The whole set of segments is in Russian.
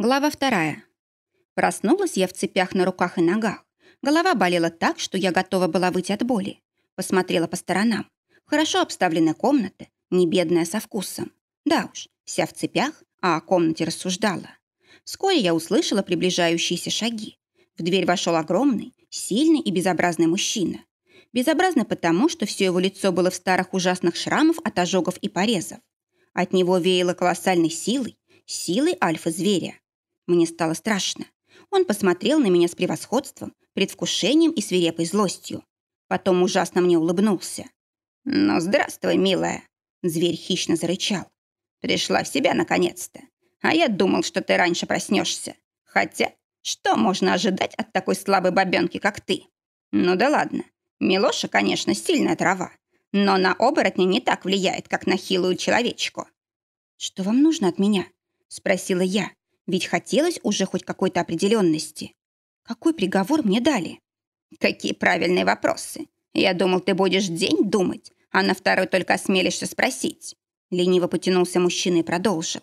Глава вторая. Проснулась я в цепях на руках и ногах. Голова болела так, что я готова была выйти от боли. Посмотрела по сторонам. Хорошо обставленная комната, не бедная со вкусом. Да уж, вся в цепях, а о комнате рассуждала. Вскоре я услышала приближающиеся шаги. В дверь вошел огромный, сильный и безобразный мужчина. Безобразный потому, что все его лицо было в старых ужасных шрамов от ожогов и порезов. От него веяло колоссальной силой, силой альфа-зверя. Мне стало страшно. Он посмотрел на меня с превосходством, предвкушением и свирепой злостью. Потом ужасно мне улыбнулся. «Ну, здравствуй, милая!» Зверь хищно зарычал. «Пришла в себя наконец-то. А я думал, что ты раньше проснешься. Хотя, что можно ожидать от такой слабой бабенки, как ты? Ну да ладно. Милоша, конечно, сильная трава. Но на оборотня не так влияет, как на хилую человечку». «Что вам нужно от меня?» Спросила я, ведь хотелось уже хоть какой-то определенности. Какой приговор мне дали? Какие правильные вопросы. Я думал, ты будешь день думать, а на второй только осмелишься спросить. Лениво потянулся мужчина и продолжил.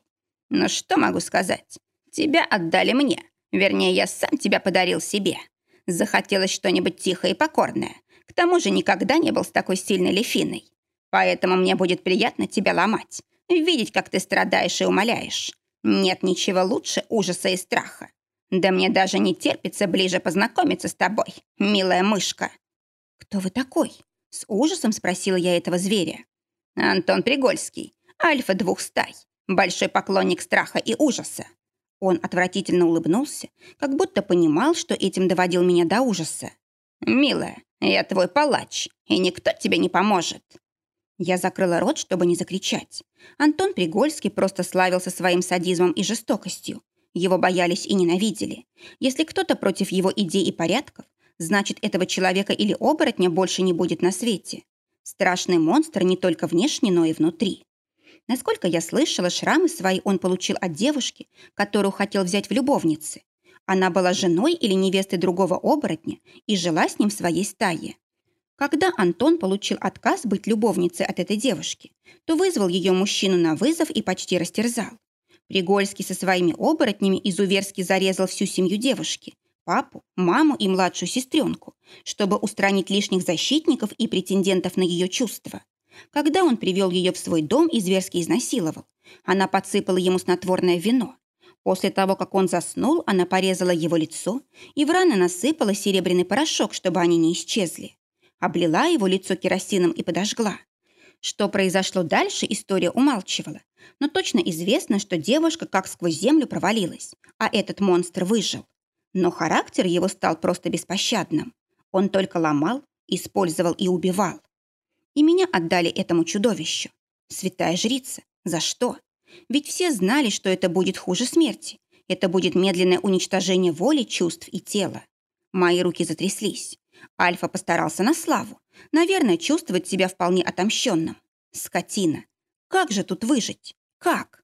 Ну что могу сказать? Тебя отдали мне. Вернее, я сам тебя подарил себе. Захотелось что-нибудь тихое и покорное. К тому же никогда не был с такой сильной лефиной. Поэтому мне будет приятно тебя ломать, видеть, как ты страдаешь и умоляешь. Нет ничего лучше ужаса и страха. Да мне даже не терпится ближе познакомиться с тобой, милая мышка. Кто вы такой? С ужасом спросила я этого зверя. Антон Пригольский, альфа двух стай, большой поклонник страха и ужаса. Он отвратительно улыбнулся, как будто понимал, что этим доводил меня до ужаса. «Милая, я твой палач, и никто тебе не поможет. Я закрыла рот, чтобы не закричать. Антон Пригольский просто славился своим садизмом и жестокостью. Его боялись и ненавидели. Если кто-то против его идей и порядков, значит, этого человека или оборотня больше не будет на свете. Страшный монстр не только внешне, но и внутри. Насколько я слышала, шрамы свои он получил от девушки, которую хотел взять в любовницы. Она была женой или невестой другого оборотня и жила с ним в своей стае. Когда Антон получил отказ быть любовницей от этой девушки, то вызвал ее мужчину на вызов и почти растерзал. Пригольский со своими оборотнями изуверски зарезал всю семью девушки, папу, маму и младшую сестренку, чтобы устранить лишних защитников и претендентов на ее чувства. Когда он привел ее в свой дом и зверски изнасиловал, она подсыпала ему снотворное вино. После того, как он заснул, она порезала его лицо и в раны насыпала серебряный порошок, чтобы они не исчезли облила его лицо керосином и подожгла. Что произошло дальше, история умалчивала. Но точно известно, что девушка как сквозь землю провалилась, а этот монстр выжил. Но характер его стал просто беспощадным. Он только ломал, использовал и убивал. И меня отдали этому чудовищу. Святая жрица. За что? Ведь все знали, что это будет хуже смерти. Это будет медленное уничтожение воли, чувств и тела. Мои руки затряслись. Альфа постарался на славу. Наверное, чувствовать себя вполне отомщенным. Скотина. Как же тут выжить? Как?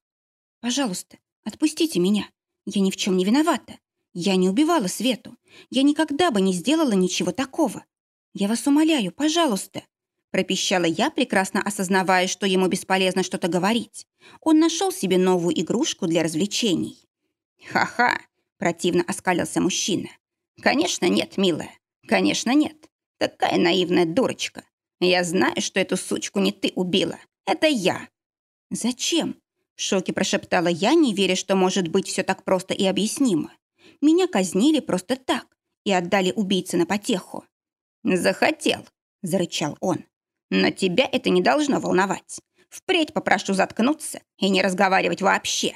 Пожалуйста, отпустите меня. Я ни в чем не виновата. Я не убивала Свету. Я никогда бы не сделала ничего такого. Я вас умоляю, пожалуйста. Пропищала я, прекрасно осознавая, что ему бесполезно что-то говорить. Он нашел себе новую игрушку для развлечений. «Ха-ха!» – противно оскалился мужчина. «Конечно нет, милая. Конечно, нет. Такая наивная дурочка. Я знаю, что эту сучку не ты убила. Это я. Зачем? В шоке прошептала я, не веря, что может быть все так просто и объяснимо. Меня казнили просто так и отдали убийце на потеху. «Захотел», — зарычал он. «Но тебя это не должно волновать. Впредь попрошу заткнуться и не разговаривать вообще.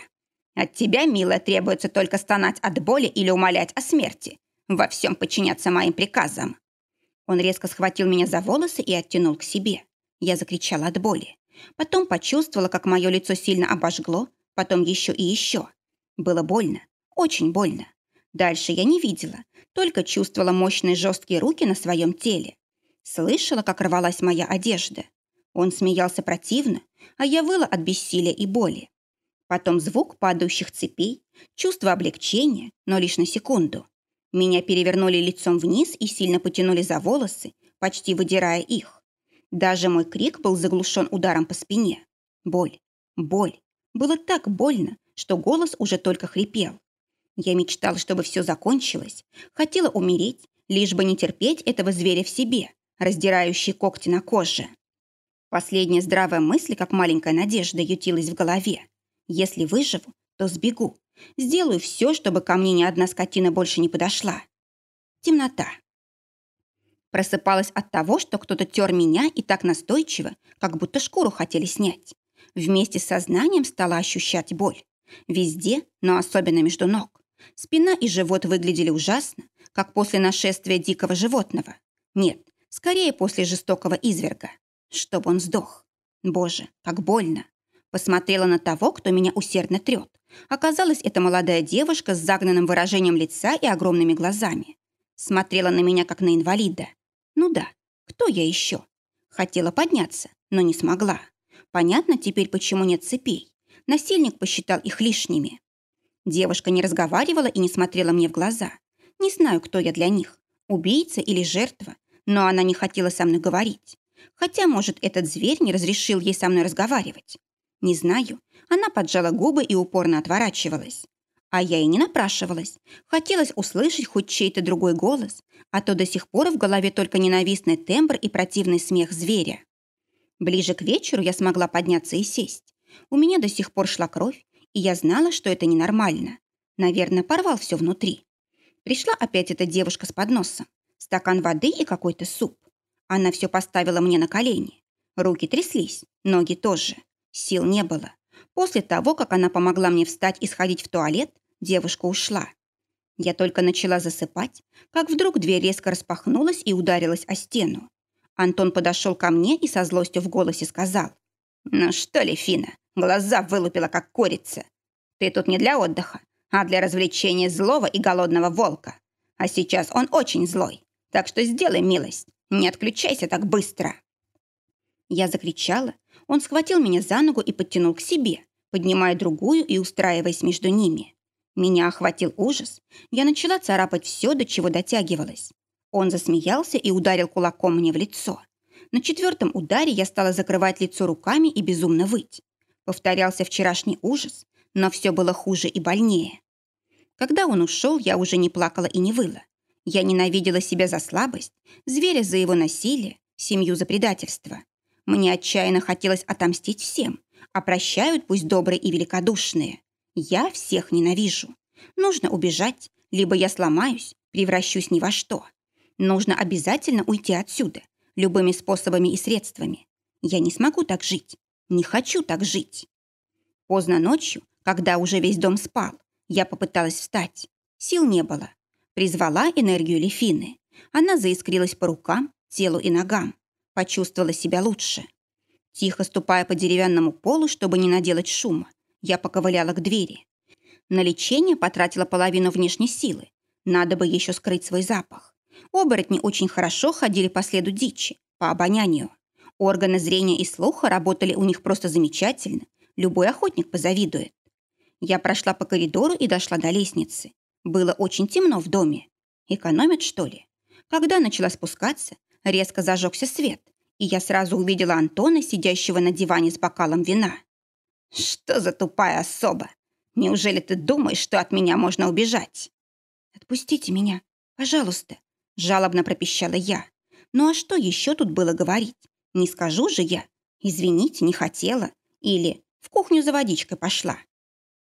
От тебя, милая, требуется только стонать от боли или умолять о смерти, во всем подчиняться моим приказам. Он резко схватил меня за волосы и оттянул к себе. Я закричала от боли. Потом почувствовала, как мое лицо сильно обожгло, потом еще и еще. Было больно, очень больно. Дальше я не видела, только чувствовала мощные жесткие руки на своем теле. Слышала, как рвалась моя одежда. Он смеялся противно, а я выла от бессилия и боли. Потом звук падающих цепей, чувство облегчения, но лишь на секунду. Меня перевернули лицом вниз и сильно потянули за волосы, почти выдирая их. Даже мой крик был заглушен ударом по спине. Боль, боль. Было так больно, что голос уже только хрипел. Я мечтала, чтобы все закончилось, хотела умереть, лишь бы не терпеть этого зверя в себе, раздирающий когти на коже. Последняя здравая мысль, как маленькая надежда, ютилась в голове. Если выживу, то сбегу. Сделаю все, чтобы ко мне ни одна скотина больше не подошла. Темнота. Просыпалась от того, что кто-то тер меня и так настойчиво, как будто шкуру хотели снять. Вместе с сознанием стала ощущать боль. Везде, но особенно между ног. Спина и живот выглядели ужасно, как после нашествия дикого животного. Нет, скорее после жестокого изверга. Чтобы он сдох. Боже, как больно. Посмотрела на того, кто меня усердно трет. Оказалось, это молодая девушка с загнанным выражением лица и огромными глазами. Смотрела на меня, как на инвалида. Ну да, кто я еще? Хотела подняться, но не смогла. Понятно теперь, почему нет цепей. Насильник посчитал их лишними. Девушка не разговаривала и не смотрела мне в глаза. Не знаю, кто я для них, убийца или жертва, но она не хотела со мной говорить. Хотя, может, этот зверь не разрешил ей со мной разговаривать. Не знаю. Она поджала губы и упорно отворачивалась. А я и не напрашивалась. Хотелось услышать хоть чей-то другой голос, а то до сих пор в голове только ненавистный тембр и противный смех зверя. Ближе к вечеру я смогла подняться и сесть. У меня до сих пор шла кровь, и я знала, что это ненормально. Наверное, порвал все внутри. Пришла опять эта девушка с подносом. Стакан воды и какой-то суп. Она все поставила мне на колени. Руки тряслись, ноги тоже. Сил не было. После того, как она помогла мне встать и сходить в туалет, девушка ушла. Я только начала засыпать, как вдруг дверь резко распахнулась и ударилась о стену. Антон подошел ко мне и со злостью в голосе сказал. «Ну что ли, Фина, глаза вылупила, как курица. Ты тут не для отдыха, а для развлечения злого и голодного волка. А сейчас он очень злой, так что сделай милость, не отключайся так быстро». Я закричала, он схватил меня за ногу и подтянул к себе, поднимая другую и устраиваясь между ними. Меня охватил ужас. Я начала царапать все, до чего дотягивалась. Он засмеялся и ударил кулаком мне в лицо. На четвертом ударе я стала закрывать лицо руками и безумно выть. Повторялся вчерашний ужас, но все было хуже и больнее. Когда он ушел, я уже не плакала и не выла. Я ненавидела себя за слабость, зверя за его насилие, семью за предательство. Мне отчаянно хотелось отомстить всем, а прощают пусть добрые и великодушные. Я всех ненавижу. Нужно убежать, либо я сломаюсь, превращусь ни во что. Нужно обязательно уйти отсюда, любыми способами и средствами. Я не смогу так жить. Не хочу так жить. Поздно ночью, когда уже весь дом спал, я попыталась встать. Сил не было. Призвала энергию Лефины. Она заискрилась по рукам, телу и ногам почувствовала себя лучше. Тихо ступая по деревянному полу, чтобы не наделать шума, я поковыляла к двери. На лечение потратила половину внешней силы. Надо бы еще скрыть свой запах. Оборотни очень хорошо ходили по следу дичи, по обонянию. Органы зрения и слуха работали у них просто замечательно. Любой охотник позавидует. Я прошла по коридору и дошла до лестницы. Было очень темно в доме. Экономят, что ли? Когда начала спускаться, резко зажегся свет, и я сразу увидела Антона, сидящего на диване с бокалом вина. «Что за тупая особа? Неужели ты думаешь, что от меня можно убежать?» «Отпустите меня, пожалуйста», — жалобно пропищала я. «Ну а что еще тут было говорить? Не скажу же я. Извините, не хотела. Или в кухню за водичкой пошла».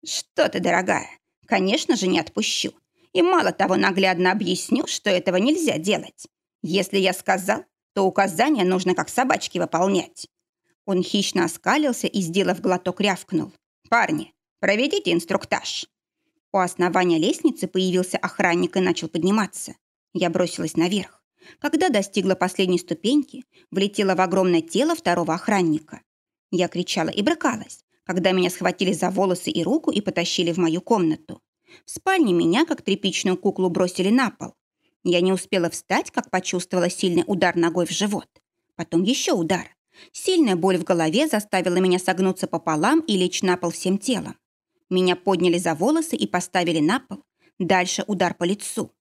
«Что ты, дорогая, конечно же не отпущу. И мало того, наглядно объясню, что этого нельзя делать. Если я сказал, то указания нужно как собачки выполнять». Он хищно оскалился и, сделав глоток, рявкнул. «Парни, проведите инструктаж». У основания лестницы появился охранник и начал подниматься. Я бросилась наверх. Когда достигла последней ступеньки, влетела в огромное тело второго охранника. Я кричала и брыкалась, когда меня схватили за волосы и руку и потащили в мою комнату. В спальне меня, как тряпичную куклу, бросили на пол. Я не успела встать, как почувствовала сильный удар ногой в живот. Потом еще удар. Сильная боль в голове заставила меня согнуться пополам и лечь на пол всем телом. Меня подняли за волосы и поставили на пол. Дальше удар по лицу.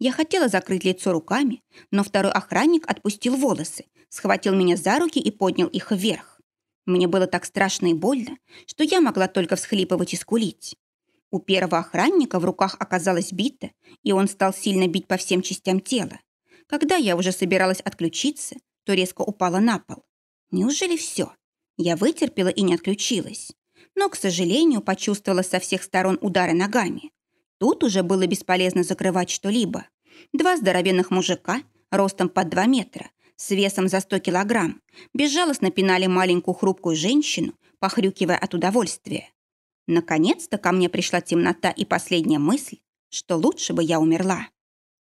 Я хотела закрыть лицо руками, но второй охранник отпустил волосы, схватил меня за руки и поднял их вверх. Мне было так страшно и больно, что я могла только всхлипывать и скулить. У первого охранника в руках оказалась бита, и он стал сильно бить по всем частям тела. Когда я уже собиралась отключиться, то резко упала на пол. Неужели все? Я вытерпела и не отключилась. Но, к сожалению, почувствовала со всех сторон удары ногами. Тут уже было бесполезно закрывать что-либо. Два здоровенных мужика, ростом под два метра, с весом за сто килограмм, безжалостно пинали маленькую хрупкую женщину, похрюкивая от удовольствия. Наконец-то ко мне пришла темнота и последняя мысль, что лучше бы я умерла.